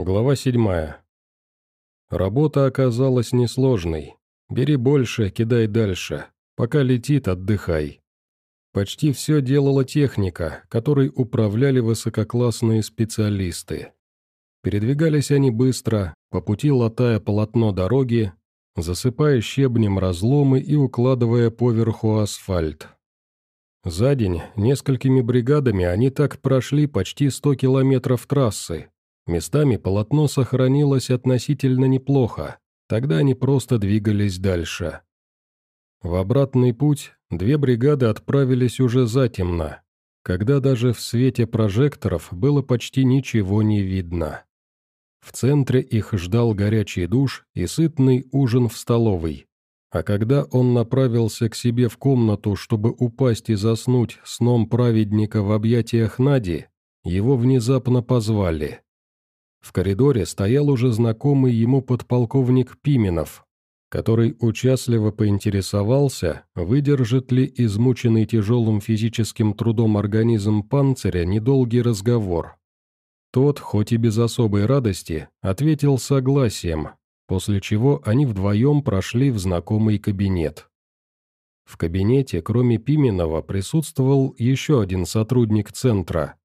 Глава 7. Работа оказалась несложной. Бери больше, кидай дальше. Пока летит, отдыхай. Почти все делала техника, которой управляли высококлассные специалисты. Передвигались они быстро, по пути латая полотно дороги, засыпая щебнем разломы и укладывая поверху асфальт. За день несколькими бригадами они так прошли почти 100 километров трассы, Местами полотно сохранилось относительно неплохо, тогда они просто двигались дальше. В обратный путь две бригады отправились уже затемно, когда даже в свете прожекторов было почти ничего не видно. В центре их ждал горячий душ и сытный ужин в столовой. А когда он направился к себе в комнату, чтобы упасть и заснуть сном праведника в объятиях Нади, его внезапно позвали. В коридоре стоял уже знакомый ему подполковник Пименов, который участливо поинтересовался, выдержит ли измученный тяжелым физическим трудом организм панциря недолгий разговор. Тот, хоть и без особой радости, ответил согласием, после чего они вдвоем прошли в знакомый кабинет. В кабинете, кроме Пименова, присутствовал еще один сотрудник центра.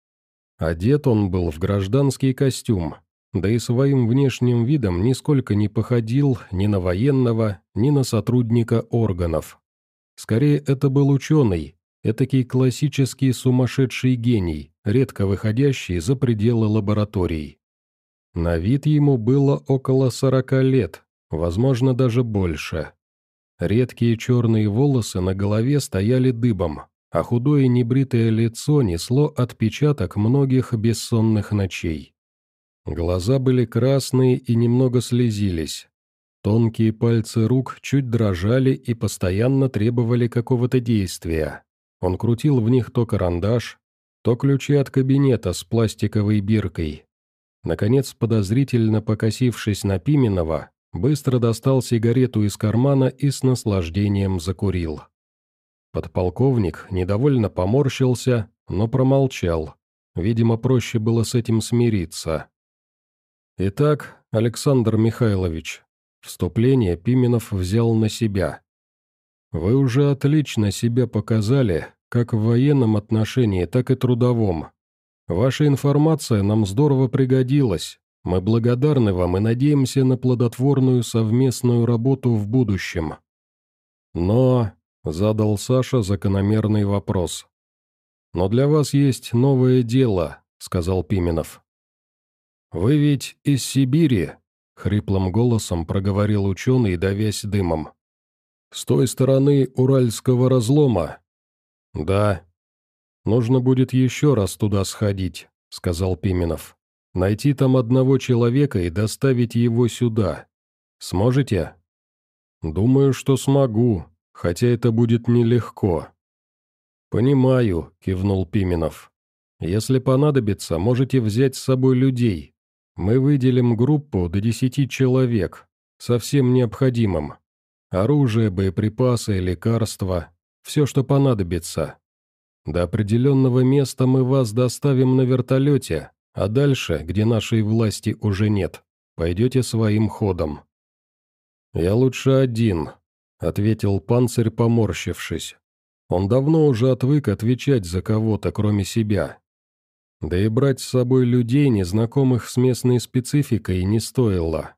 Одет он был в гражданский костюм, да и своим внешним видом нисколько не походил ни на военного, ни на сотрудника органов. Скорее, это был ученый, этакий классический сумасшедший гений, редко выходящий за пределы лабораторий. На вид ему было около сорока лет, возможно, даже больше. Редкие черные волосы на голове стояли дыбом, а худое небритое лицо несло отпечаток многих бессонных ночей. Глаза были красные и немного слезились. Тонкие пальцы рук чуть дрожали и постоянно требовали какого-то действия. Он крутил в них то карандаш, то ключи от кабинета с пластиковой биркой. Наконец, подозрительно покосившись на Пименова, быстро достал сигарету из кармана и с наслаждением закурил. Подполковник недовольно поморщился, но промолчал. Видимо, проще было с этим смириться. Итак, Александр Михайлович, вступление Пименов взял на себя. Вы уже отлично себя показали, как в военном отношении, так и трудовом. Ваша информация нам здорово пригодилась. Мы благодарны вам и надеемся на плодотворную совместную работу в будущем. Но, — задал Саша закономерный вопрос. «Но для вас есть новое дело», — сказал Пименов. «Вы ведь из Сибири?» — хриплым голосом проговорил ученый, давясь дымом. «С той стороны Уральского разлома?» «Да». «Нужно будет еще раз туда сходить», — сказал Пименов. «Найти там одного человека и доставить его сюда. Сможете?» «Думаю, что смогу, хотя это будет нелегко». «Понимаю», — кивнул Пименов. «Если понадобится, можете взять с собой людей, мы выделим группу до десяти человек, совсем необходимым. Оружие, боеприпасы, лекарства, все, что понадобится. До определенного места мы вас доставим на вертолете, а дальше, где нашей власти уже нет, пойдете своим ходом». «Я лучше один», — ответил панцирь, поморщившись. Он давно уже отвык отвечать за кого-то, кроме себя. Да и брать с собой людей, незнакомых с местной спецификой, не стоило.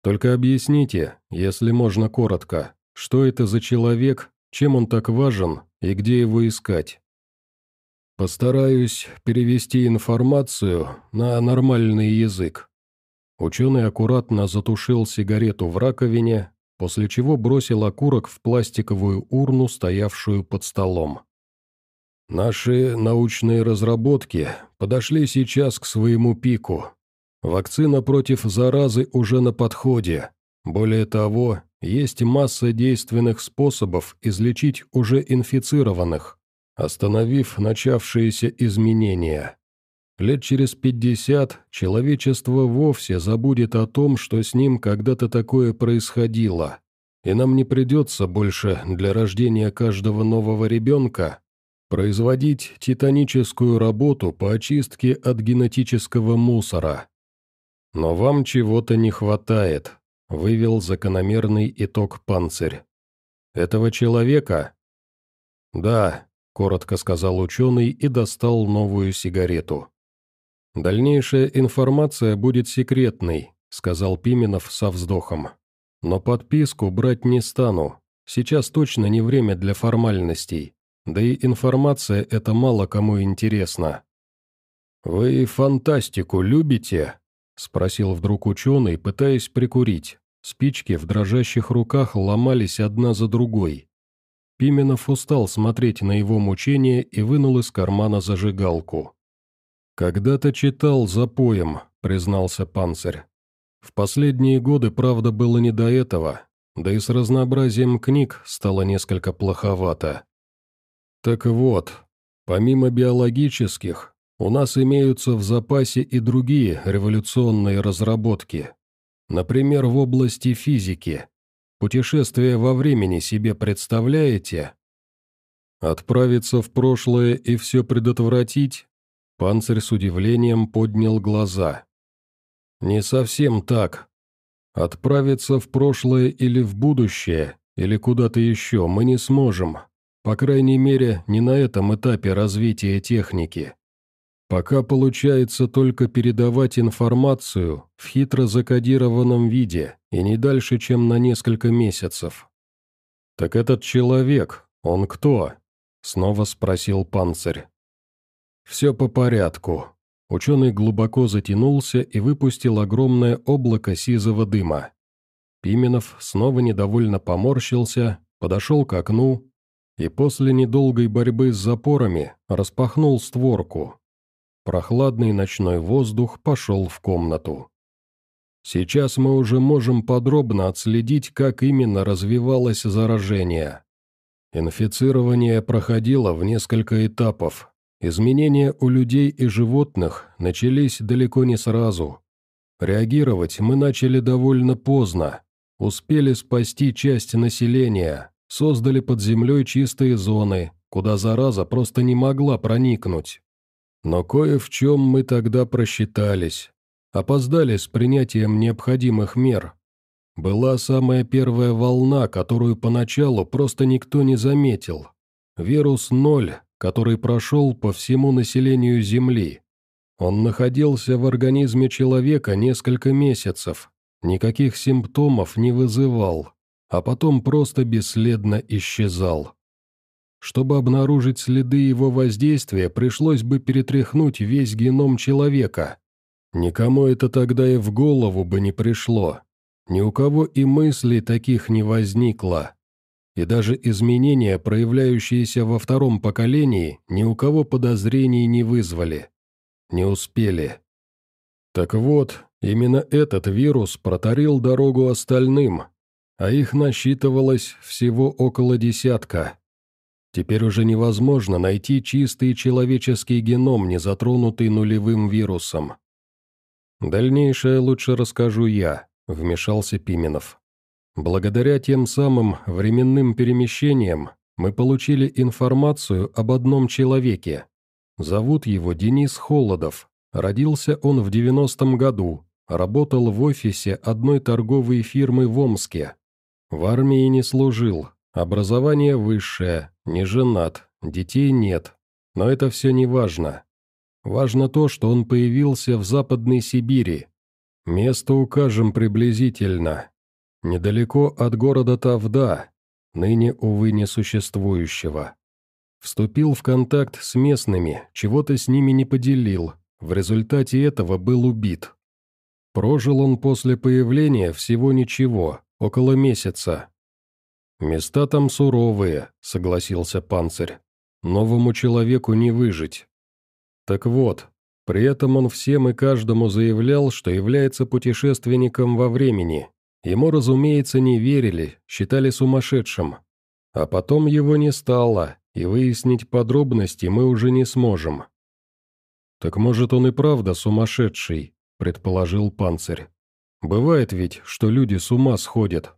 Только объясните, если можно коротко, что это за человек, чем он так важен и где его искать. Постараюсь перевести информацию на нормальный язык. Ученый аккуратно затушил сигарету в раковине, после чего бросил окурок в пластиковую урну, стоявшую под столом. Наши научные разработки подошли сейчас к своему пику. Вакцина против заразы уже на подходе. Более того, есть масса действенных способов излечить уже инфицированных, остановив начавшиеся изменения. Лет через пятьдесят человечество вовсе забудет о том, что с ним когда-то такое происходило, и нам не придется больше для рождения каждого нового ребенка производить титаническую работу по очистке от генетического мусора. «Но вам чего-то не хватает», — вывел закономерный итог панцирь. «Этого человека?» «Да», — коротко сказал ученый и достал новую сигарету. «Дальнейшая информация будет секретной», — сказал Пименов со вздохом. «Но подписку брать не стану. Сейчас точно не время для формальностей. Да и информация эта мало кому интересна». «Вы фантастику любите?» — спросил вдруг ученый, пытаясь прикурить. Спички в дрожащих руках ломались одна за другой. Пименов устал смотреть на его мучения и вынул из кармана зажигалку. «Когда-то читал за поем», — признался панцирь. «В последние годы, правда, было не до этого, да и с разнообразием книг стало несколько плоховато. Так вот, помимо биологических, у нас имеются в запасе и другие революционные разработки. Например, в области физики. Путешествие во времени себе представляете? Отправиться в прошлое и все предотвратить? Панцирь с удивлением поднял глаза. «Не совсем так. Отправиться в прошлое или в будущее, или куда-то еще мы не сможем. По крайней мере, не на этом этапе развития техники. Пока получается только передавать информацию в хитро закодированном виде и не дальше, чем на несколько месяцев. «Так этот человек, он кто?» — снова спросил панцирь. Все по порядку. Ученый глубоко затянулся и выпустил огромное облако сизого дыма. Пименов снова недовольно поморщился, подошел к окну и после недолгой борьбы с запорами распахнул створку. Прохладный ночной воздух пошел в комнату. Сейчас мы уже можем подробно отследить, как именно развивалось заражение. Инфицирование проходило в несколько этапов, Изменения у людей и животных начались далеко не сразу. Реагировать мы начали довольно поздно. Успели спасти часть населения, создали под землей чистые зоны, куда зараза просто не могла проникнуть. Но кое в чем мы тогда просчитались. Опоздали с принятием необходимых мер. Была самая первая волна, которую поначалу просто никто не заметил. Вирус ноль который прошел по всему населению Земли. Он находился в организме человека несколько месяцев, никаких симптомов не вызывал, а потом просто бесследно исчезал. Чтобы обнаружить следы его воздействия, пришлось бы перетряхнуть весь геном человека. Никому это тогда и в голову бы не пришло. Ни у кого и мыслей таких не возникло и даже изменения, проявляющиеся во втором поколении, ни у кого подозрений не вызвали. Не успели. Так вот, именно этот вирус протарил дорогу остальным, а их насчитывалось всего около десятка. Теперь уже невозможно найти чистый человеческий геном, не затронутый нулевым вирусом. «Дальнейшее лучше расскажу я», — вмешался Пименов. Благодаря тем самым временным перемещениям мы получили информацию об одном человеке. Зовут его Денис Холодов. Родился он в 90-м году, работал в офисе одной торговой фирмы в Омске. В армии не служил, образование высшее, не женат, детей нет. Но это все не важно. Важно то, что он появился в Западной Сибири. Место укажем приблизительно, недалеко от города Тавда, ныне, увы, несуществующего. Вступил в контакт с местными, чего-то с ними не поделил, в результате этого был убит. Прожил он после появления всего ничего, около месяца. «Места там суровые», — согласился панцирь. «Новому человеку не выжить». Так вот, при этом он всем и каждому заявлял, что является путешественником во времени, Ему, разумеется, не верили, считали сумасшедшим. А потом его не стало, и выяснить подробности мы уже не сможем. «Так может, он и правда сумасшедший», — предположил панцирь. «Бывает ведь, что люди с ума сходят.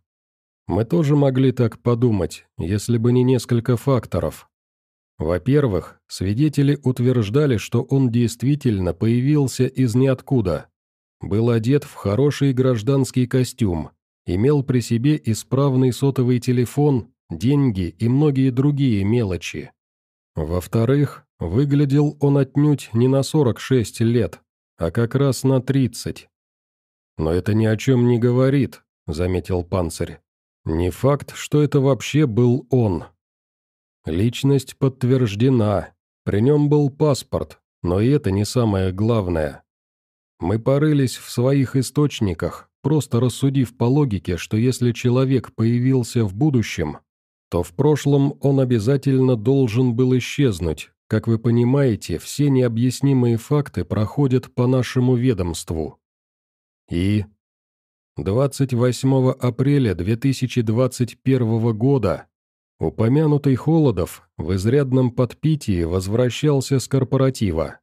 Мы тоже могли так подумать, если бы не несколько факторов. Во-первых, свидетели утверждали, что он действительно появился из ниоткуда. был одет в хороший гражданский костюм, имел при себе исправный сотовый телефон, деньги и многие другие мелочи. Во-вторых, выглядел он отнюдь не на 46 лет, а как раз на 30. «Но это ни о чем не говорит», — заметил панцирь. «Не факт, что это вообще был он». Личность подтверждена, при нем был паспорт, но и это не самое главное. Мы порылись в своих источниках, просто рассудив по логике, что если человек появился в будущем, то в прошлом он обязательно должен был исчезнуть. Как вы понимаете, все необъяснимые факты проходят по нашему ведомству. И 28 апреля 2021 года упомянутый Холодов в изрядном подпитии возвращался с корпоратива.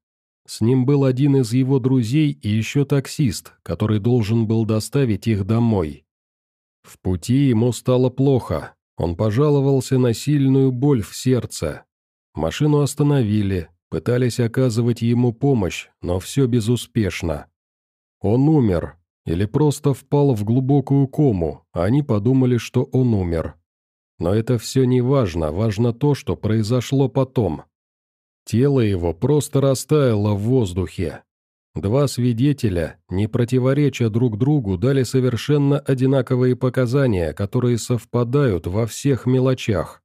С ним был один из его друзей и еще таксист, который должен был доставить их домой. В пути ему стало плохо, он пожаловался на сильную боль в сердце. Машину остановили, пытались оказывать ему помощь, но все безуспешно. Он умер, или просто впал в глубокую кому, а они подумали, что он умер. Но это все не важно, важно то, что произошло потом. Тело его просто растаяло в воздухе. Два свидетеля, не противореча друг другу, дали совершенно одинаковые показания, которые совпадают во всех мелочах.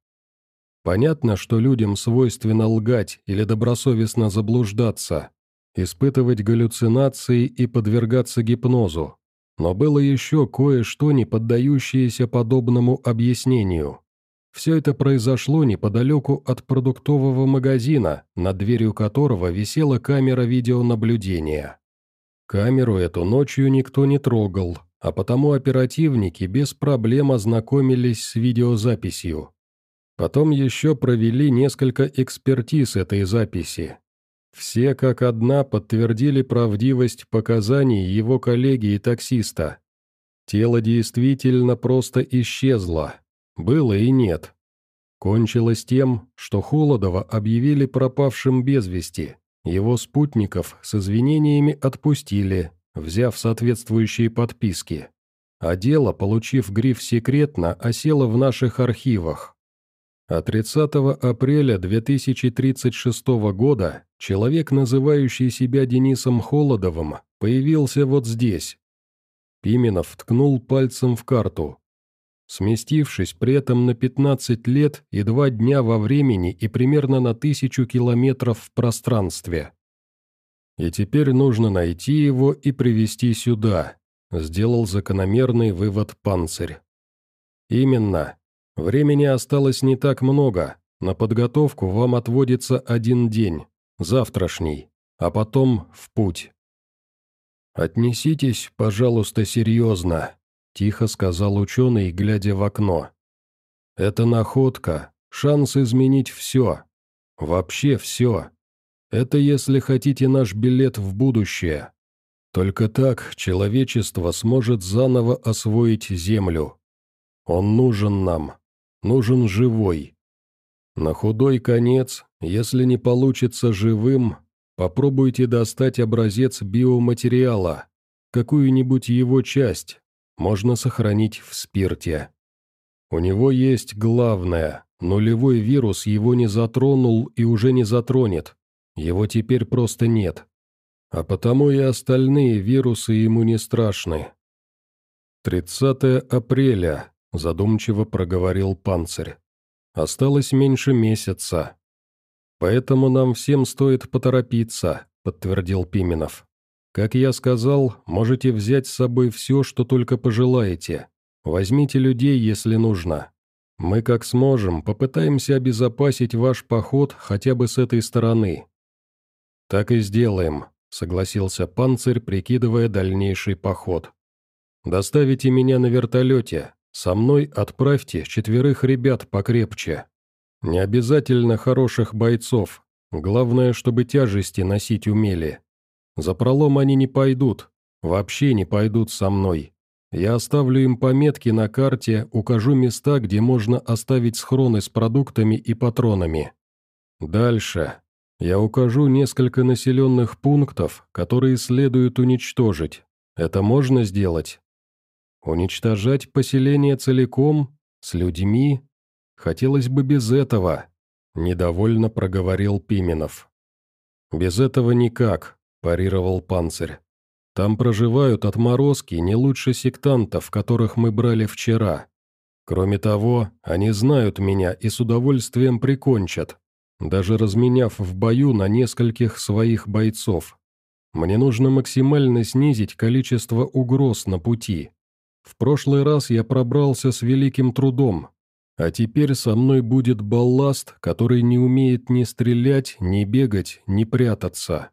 Понятно, что людям свойственно лгать или добросовестно заблуждаться, испытывать галлюцинации и подвергаться гипнозу. Но было еще кое-что, не поддающееся подобному объяснению. Все это произошло неподалеку от продуктового магазина, над дверью которого висела камера видеонаблюдения. Камеру эту ночью никто не трогал, а потому оперативники без проблем ознакомились с видеозаписью. Потом еще провели несколько экспертиз этой записи. Все как одна подтвердили правдивость показаний его коллеги и таксиста. Тело действительно просто исчезло, было и нет. Кончилось тем, что Холодова объявили пропавшим без вести. Его спутников с извинениями отпустили, взяв соответствующие подписки. А дело, получив гриф «секретно», осело в наших архивах. А 30 апреля 2036 года человек, называющий себя Денисом Холодовым, появился вот здесь. Пименов ткнул пальцем в карту, сместившись при этом на 15 лет и два дня во времени и примерно на тысячу километров в пространстве. И теперь нужно найти его и привести сюда, сделал закономерный вывод панцирь. Именно. Времени осталось не так много, на подготовку вам отводится один день, завтрашний, а потом в путь. Отнеситесь, пожалуйста, серьезно, Тихо сказал ученый, глядя в окно. «Это находка, шанс изменить все. Вообще все. Это если хотите наш билет в будущее. Только так человечество сможет заново освоить Землю. Он нужен нам. Нужен живой. На худой конец, если не получится живым, попробуйте достать образец биоматериала, какую-нибудь его часть, можно сохранить в спирте. У него есть главное, нулевой вирус его не затронул и уже не затронет, его теперь просто нет. А потому и остальные вирусы ему не страшны. 30 апреля, задумчиво проговорил панцирь. Осталось меньше месяца. Поэтому нам всем стоит поторопиться, подтвердил Пименов. Как я сказал, можете взять с собой все, что только пожелаете. Возьмите людей, если нужно. Мы как сможем, попытаемся обезопасить ваш поход хотя бы с этой стороны». «Так и сделаем», — согласился панцирь, прикидывая дальнейший поход. «Доставите меня на вертолете. Со мной отправьте четверых ребят покрепче. Не обязательно хороших бойцов. Главное, чтобы тяжести носить умели. За пролом они не пойдут, вообще не пойдут со мной. Я оставлю им пометки на карте, укажу места, где можно оставить схроны с продуктами и патронами. Дальше. Я укажу несколько населенных пунктов, которые следует уничтожить. Это можно сделать? Уничтожать поселение целиком? С людьми? Хотелось бы без этого, недовольно проговорил Пименов. Без этого никак, парировал панцирь. Там проживают отморозки не лучше сектантов, которых мы брали вчера. Кроме того, они знают меня и с удовольствием прикончат, даже разменяв в бою на нескольких своих бойцов. Мне нужно максимально снизить количество угроз на пути. В прошлый раз я пробрался с великим трудом, а теперь со мной будет балласт, который не умеет ни стрелять, ни бегать, ни прятаться.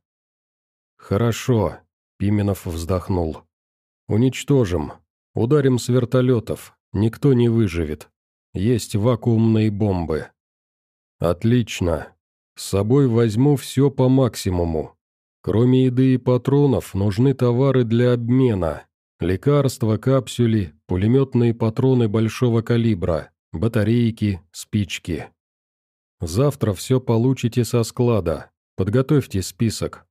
Хорошо, Пименов вздохнул. «Уничтожим. Ударим с вертолетов. Никто не выживет. Есть вакуумные бомбы». «Отлично. С собой возьму все по максимуму. Кроме еды и патронов, нужны товары для обмена. Лекарства, капсюли, пулеметные патроны большого калибра, батарейки, спички. Завтра все получите со склада. Подготовьте список.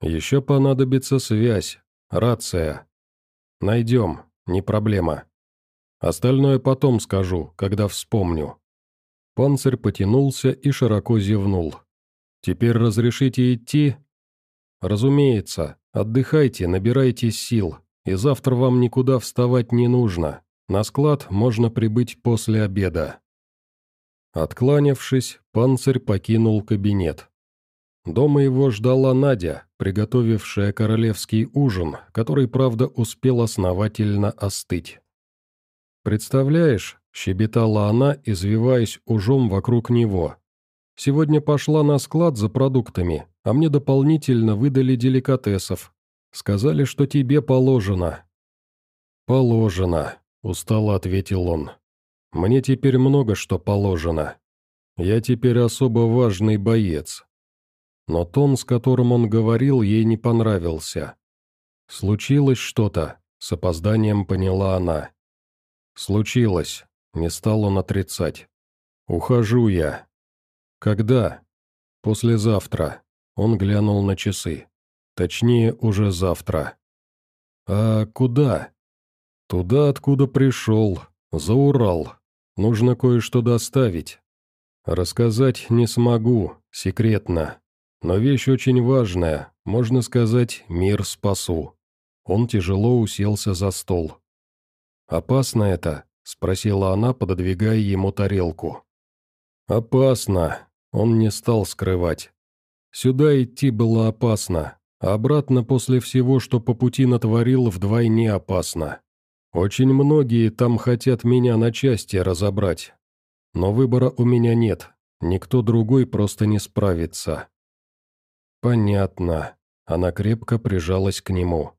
Еще понадобится связь, рация. Найдем, не проблема. Остальное потом скажу, когда вспомню». Панцирь потянулся и широко зевнул. «Теперь разрешите идти?» «Разумеется. Отдыхайте, набирайтесь сил, и завтра вам никуда вставать не нужно. На склад можно прибыть после обеда». Откланявшись, панцирь покинул кабинет. Дома его ждала Надя, приготовившая королевский ужин, который, правда, успел основательно остыть. «Представляешь», — щебетала она, извиваясь ужом вокруг него. «Сегодня пошла на склад за продуктами, а мне дополнительно выдали деликатесов. Сказали, что тебе положено». «Положено», — устало ответил он. «Мне теперь много что положено. Я теперь особо важный боец, но тон, с которым он говорил, ей не понравился. «Случилось что-то», — с опозданием поняла она. «Случилось», — не стал он отрицать. «Ухожу я». «Когда?» «Послезавтра». Он глянул на часы. Точнее, уже завтра. «А куда?» «Туда, откуда пришел. За Урал. Нужно кое-что доставить. Рассказать не смогу, секретно. Но вещь очень важная, можно сказать, мир спасу. Он тяжело уселся за стол. «Опасно это?» – спросила она, пододвигая ему тарелку. «Опасно», – он не стал скрывать. «Сюда идти было опасно, обратно после всего, что по пути натворил, вдвойне опасно. Очень многие там хотят меня на части разобрать. Но выбора у меня нет, никто другой просто не справится. «Понятно». Она крепко прижалась к нему.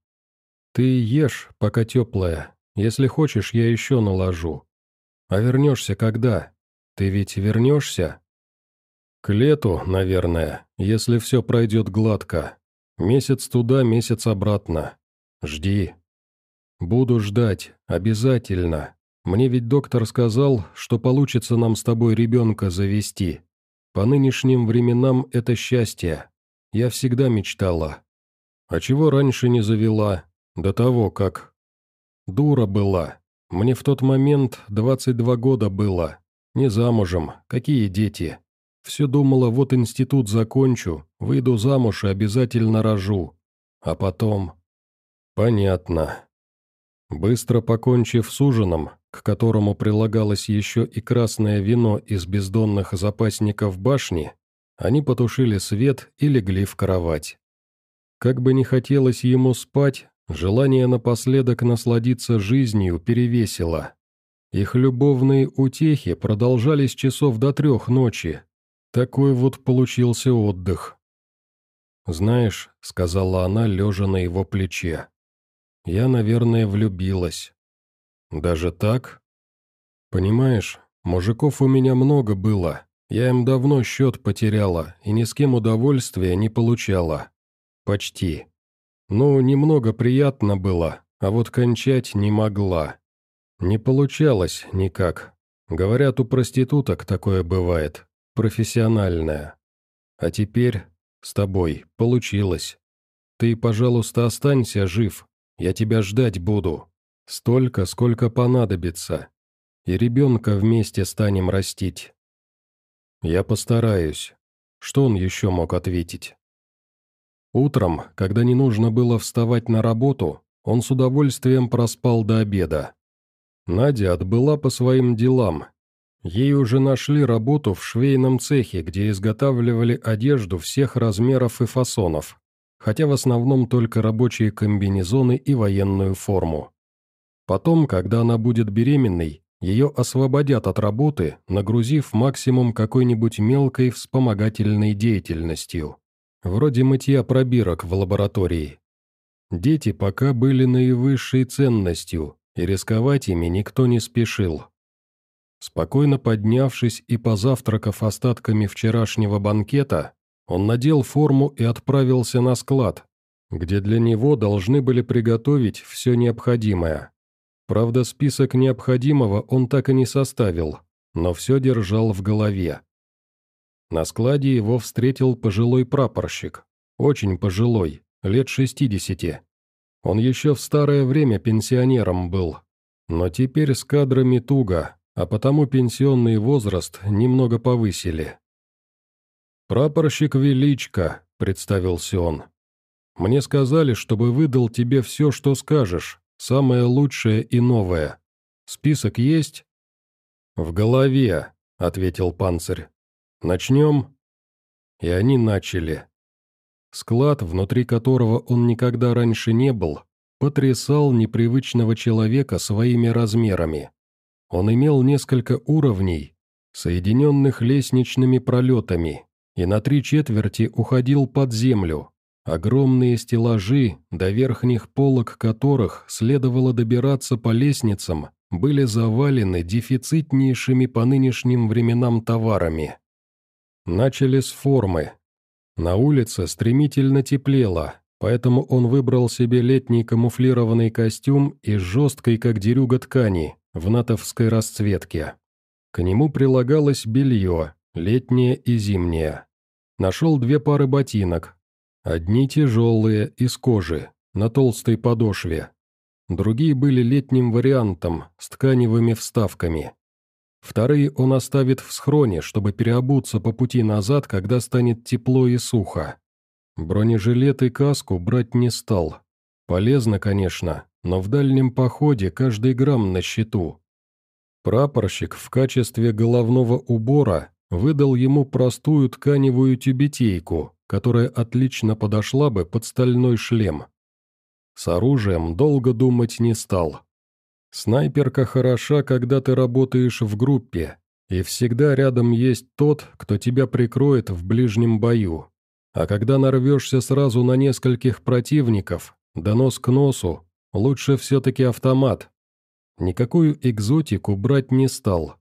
«Ты ешь, пока теплая. Если хочешь, я еще наложу. А вернешься когда? Ты ведь вернешься?» «К лету, наверное, если все пройдет гладко. Месяц туда, месяц обратно. Жди». «Буду ждать, обязательно. Мне ведь доктор сказал, что получится нам с тобой ребенка завести. По нынешним временам это счастье. Я всегда мечтала. А чего раньше не завела? До того, как... Дура была. Мне в тот момент 22 года было. Не замужем. Какие дети? Все думала, вот институт закончу, выйду замуж и обязательно рожу. А потом... Понятно. Быстро покончив с ужином, к которому прилагалось еще и красное вино из бездонных запасников башни, они потушили свет и легли в кровать. Как бы не хотелось ему спать, желание напоследок насладиться жизнью перевесило. Их любовные утехи продолжались часов до трех ночи. Такой вот получился отдых. «Знаешь», — сказала она, лежа на его плече, — «я, наверное, влюбилась». «Даже так?» «Понимаешь, мужиков у меня много было, я им давно счет потеряла и ни с кем удовольствия не получала. Почти. Ну, немного приятно было, а вот кончать не могла. Не получалось никак. Говорят, у проституток такое бывает. Профессиональное. А теперь с тобой получилось. Ты, пожалуйста, останься жив. Я тебя ждать буду. Столько, сколько понадобится. И ребенка вместе станем растить». «Я постараюсь». Что он еще мог ответить? Утром, когда не нужно было вставать на работу, он с удовольствием проспал до обеда. Надя отбыла по своим делам. Ей уже нашли работу в швейном цехе, где изготавливали одежду всех размеров и фасонов, хотя в основном только рабочие комбинезоны и военную форму. Потом, когда она будет беременной, ее освободят от работы, нагрузив максимум какой-нибудь мелкой вспомогательной деятельностью, вроде мытья пробирок в лаборатории. Дети пока были наивысшей ценностью, и рисковать ими никто не спешил. Спокойно поднявшись и позавтракав остатками вчерашнего банкета, он надел форму и отправился на склад, где для него должны были приготовить все необходимое. Правда, список необходимого он так и не составил, но все держал в голове. На складе его встретил пожилой прапорщик, очень пожилой, лет шестидесяти. Он еще в старое время пенсионером был, но теперь с кадрами туго, а потому пенсионный возраст немного повысили. «Прапорщик Величко», — представился он. «Мне сказали, чтобы выдал тебе все, что скажешь, Самое лучшее и новое. Список есть?» «В голове», — ответил панцирь. «Начнем?» И они начали. Склад, внутри которого он никогда раньше не был, потрясал непривычного человека своими размерами. Он имел несколько уровней, соединенных лестничными пролетами, и на три четверти уходил под землю, Огромные стеллажи, до верхних полок которых следовало добираться по лестницам, были завалены дефицитнейшими по нынешним временам товарами. Начали с формы. На улице стремительно теплело, поэтому он выбрал себе летний камуфлированный костюм из жесткой, как дерюга ткани, в натовской расцветке. К нему прилагалось белье, летнее и зимнее. Нашел две пары ботинок, Одни тяжелые, из кожи, на толстой подошве. Другие были летним вариантом, с тканевыми вставками. Вторые он оставит в схроне, чтобы переобуться по пути назад, когда станет тепло и сухо. Бронежилет и каску брать не стал. Полезно, конечно, но в дальнем походе каждый грамм на счету. Прапорщик в качестве головного убора выдал ему простую тканевую тюбетейку, которая отлично подошла бы под стальной шлем. С оружием долго думать не стал. Снайперка хороша, когда ты работаешь в группе, и всегда рядом есть тот, кто тебя прикроет в ближнем бою. А когда нарвешься сразу на нескольких противников, да нос к носу, лучше все-таки автомат. Никакую экзотику брать не стал.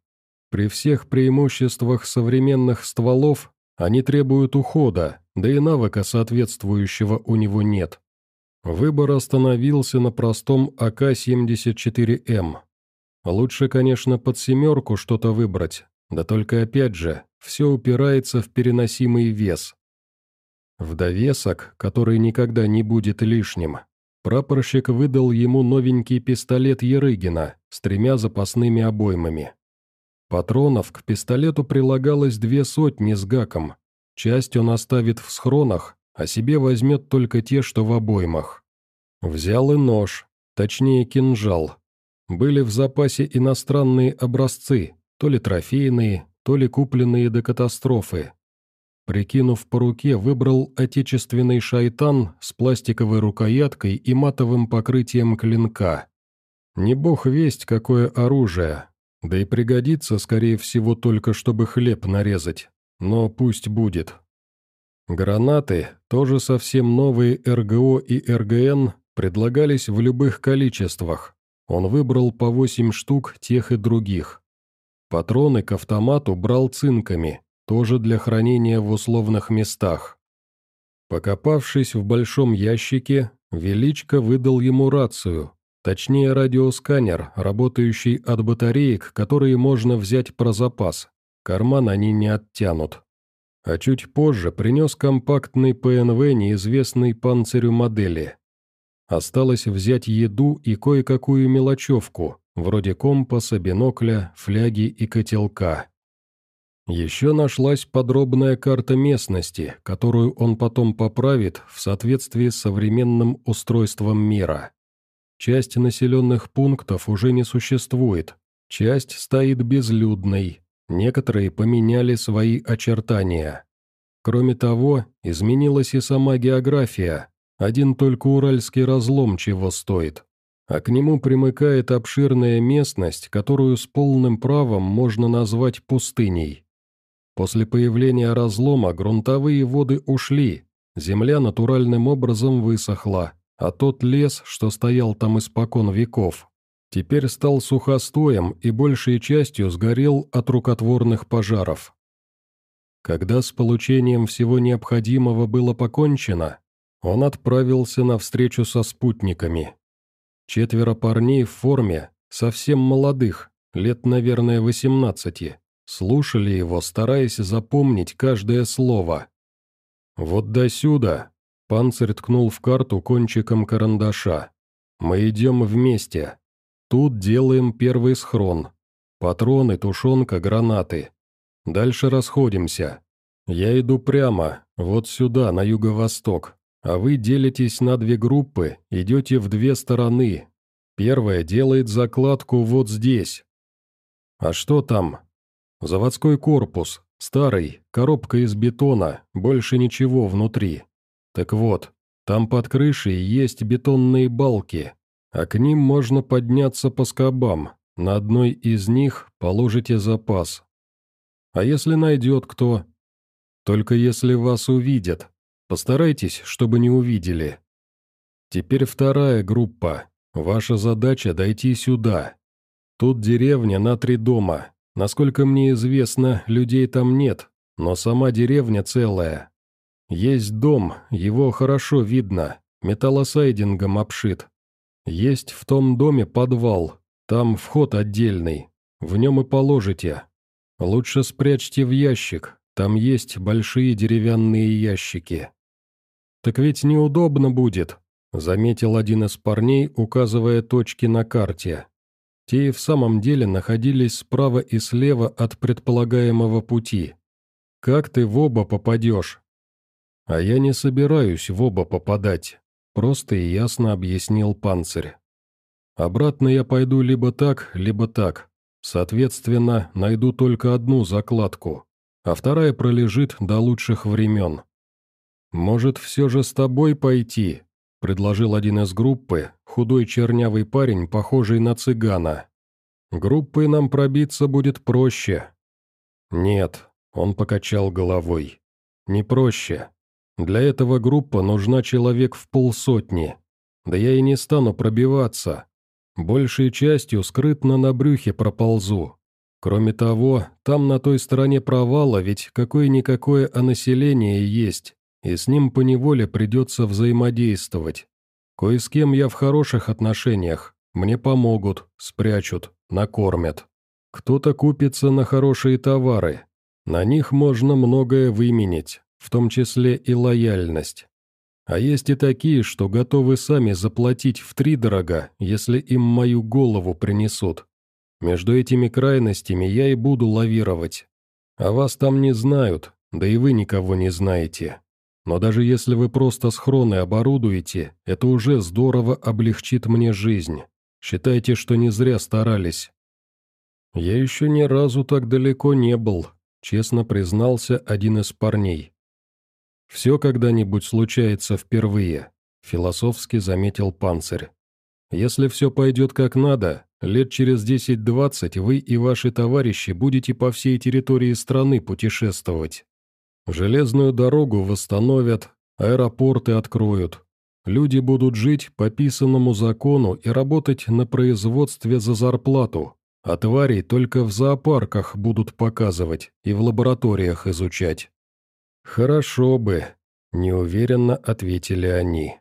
При всех преимуществах современных стволов они требуют ухода, да и навыка соответствующего у него нет. Выбор остановился на простом АК-74М. Лучше, конечно, под семерку что-то выбрать, да только опять же, все упирается в переносимый вес. В довесок, который никогда не будет лишним, прапорщик выдал ему новенький пистолет Ерыгина с тремя запасными обоймами. Патронов к пистолету прилагалось две сотни с гаком, Часть он оставит в схронах, а себе возьмет только те, что в обоймах. Взял и нож, точнее кинжал. Были в запасе иностранные образцы, то ли трофейные, то ли купленные до катастрофы. Прикинув по руке, выбрал отечественный шайтан с пластиковой рукояткой и матовым покрытием клинка. Не бог весть, какое оружие, да и пригодится, скорее всего, только чтобы хлеб нарезать но пусть будет. Гранаты, тоже совсем новые РГО и РГН, предлагались в любых количествах. Он выбрал по 8 штук тех и других. Патроны к автомату брал цинками, тоже для хранения в условных местах. Покопавшись в большом ящике, Величко выдал ему рацию, точнее радиосканер, работающий от батареек, которые можно взять про запас, Карман они не оттянут. А чуть позже принес компактный ПНВ неизвестной панцирю модели. Осталось взять еду и кое-какую мелочевку, вроде компаса, бинокля, фляги и котелка. Еще нашлась подробная карта местности, которую он потом поправит в соответствии с современным устройством мира. Часть населенных пунктов уже не существует, часть стоит безлюдной, некоторые поменяли свои очертания. Кроме того, изменилась и сама география, один только Уральский разлом чего стоит. А к нему примыкает обширная местность, которую с полным правом можно назвать пустыней. После появления разлома грунтовые воды ушли, земля натуральным образом высохла, а тот лес, что стоял там испокон веков, теперь стал сухостоем и большей частью сгорел от рукотворных пожаров. Когда с получением всего необходимого было покончено, он отправился на встречу со спутниками. Четверо парней в форме, совсем молодых, лет, наверное, восемнадцати, слушали его, стараясь запомнить каждое слово. «Вот до сюда!» — панцирь ткнул в карту кончиком карандаша. «Мы идем вместе. Тут делаем первый схрон. Патроны, тушенка, гранаты. Дальше расходимся. Я иду прямо, вот сюда, на юго-восток а вы делитесь на две группы, идете в две стороны. Первая делает закладку вот здесь. А что там? Заводской корпус, старый, коробка из бетона, больше ничего внутри. Так вот, там под крышей есть бетонные балки, а к ним можно подняться по скобам, на одной из них положите запас. А если найдет кто? Только если вас увидят, Постарайтесь, чтобы не увидели. Теперь вторая группа. Ваша задача дойти сюда. Тут деревня на три дома. Насколько мне известно, людей там нет, но сама деревня целая. Есть дом, его хорошо видно, металлосайдингом обшит. Есть в том доме подвал, там вход отдельный, в нем и положите. Лучше спрячьте в ящик, там есть большие деревянные ящики. «Так ведь неудобно будет», — заметил один из парней, указывая точки на карте. Те и в самом деле находились справа и слева от предполагаемого пути. «Как ты в оба попадешь?» «А я не собираюсь в оба попадать», — просто и ясно объяснил панцирь. «Обратно я пойду либо так, либо так. Соответственно, найду только одну закладку, а вторая пролежит до лучших времен. «Может, все же с тобой пойти?» — предложил один из группы, худой чернявый парень, похожий на цыгана. «Группой нам пробиться будет проще». «Нет», — он покачал головой. «Не проще. Для этого группа нужна человек в полсотни. Да я и не стану пробиваться. Большей частью скрытно на брюхе проползу. Кроме того, там на той стороне провала ведь какое-никакое население есть, и с ним поневоле придется взаимодействовать. Кое с кем я в хороших отношениях, мне помогут, спрячут, накормят. Кто-то купится на хорошие товары, на них можно многое выменить, в том числе и лояльность. А есть и такие, что готовы сами заплатить втридорога, если им мою голову принесут. Между этими крайностями я и буду лавировать. А вас там не знают, да и вы никого не знаете. Но даже если вы просто схроны оборудуете, это уже здорово облегчит мне жизнь. Считайте, что не зря старались». «Я еще ни разу так далеко не был», — честно признался один из парней. «Все когда-нибудь случается впервые», — философски заметил панцирь. «Если все пойдет как надо, лет через 10-20 вы и ваши товарищи будете по всей территории страны путешествовать. Железную дорогу восстановят, аэропорты откроют. Люди будут жить по писанному закону и работать на производстве за зарплату, а тварей только в зоопарках будут показывать и в лабораториях изучать. «Хорошо бы», — неуверенно ответили они.